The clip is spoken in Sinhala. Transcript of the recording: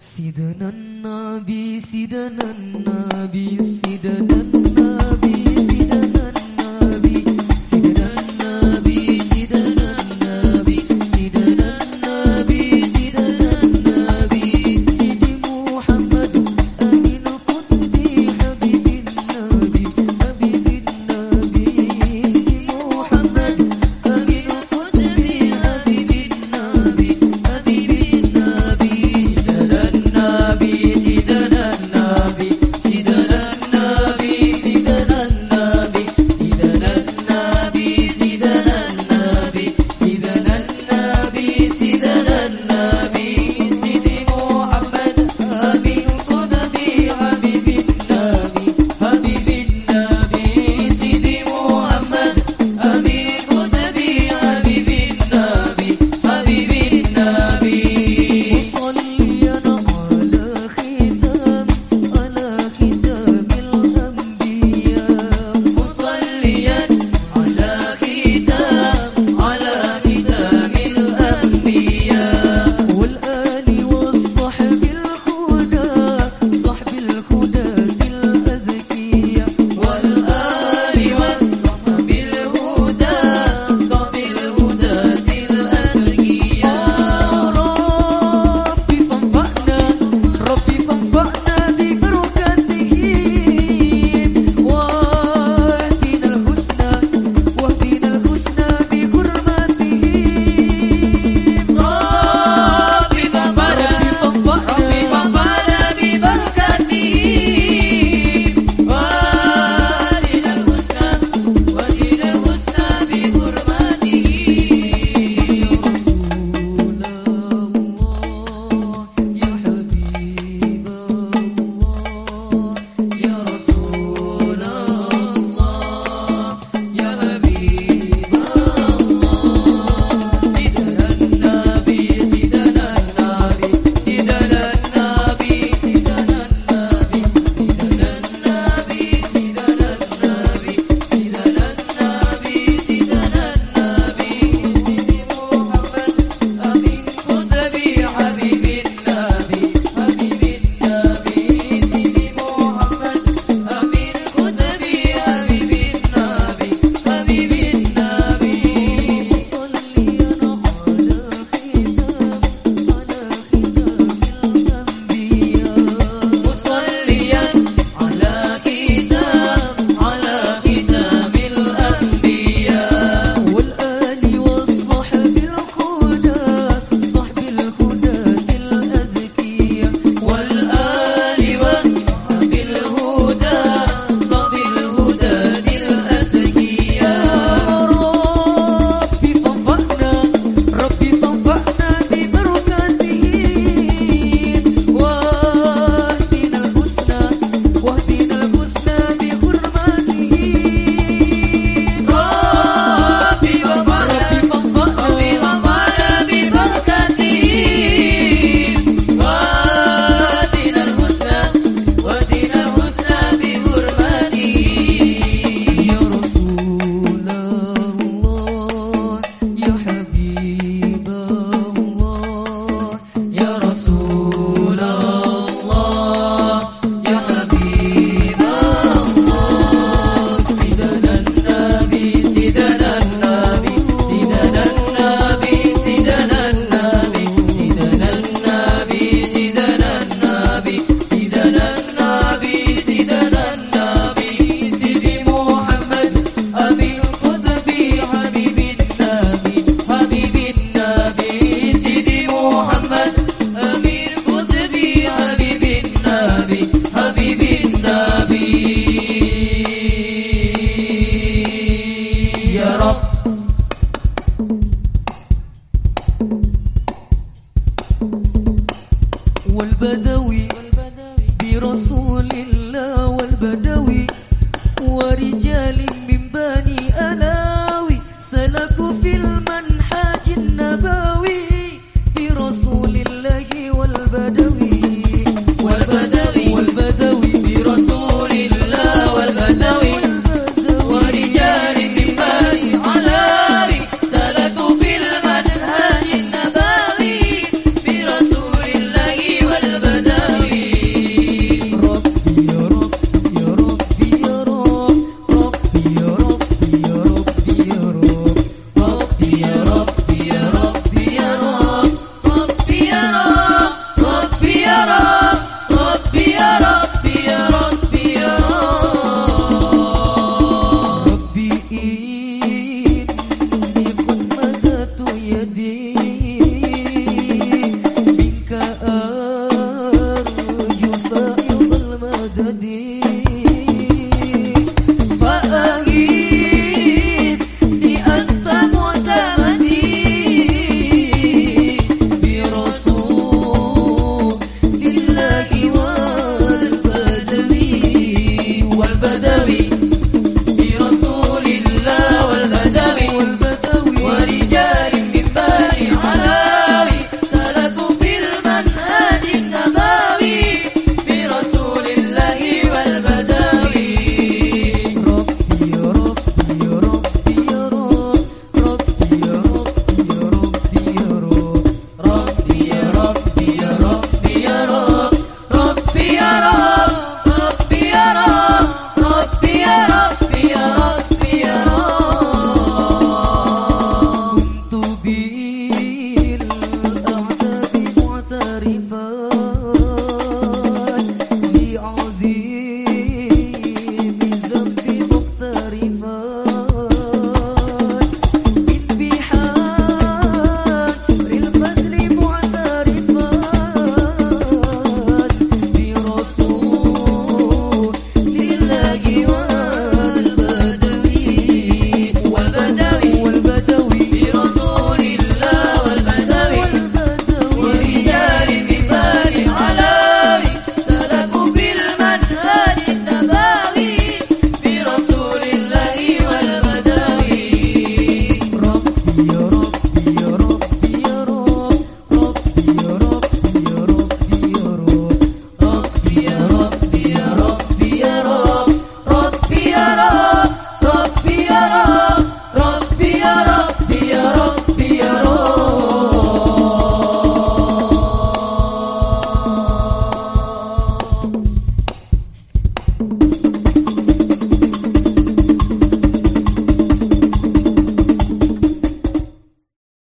සිදනන්නා බී සිදනන්නා බී සිදනන්නා والبدوي. برسول here. Señor.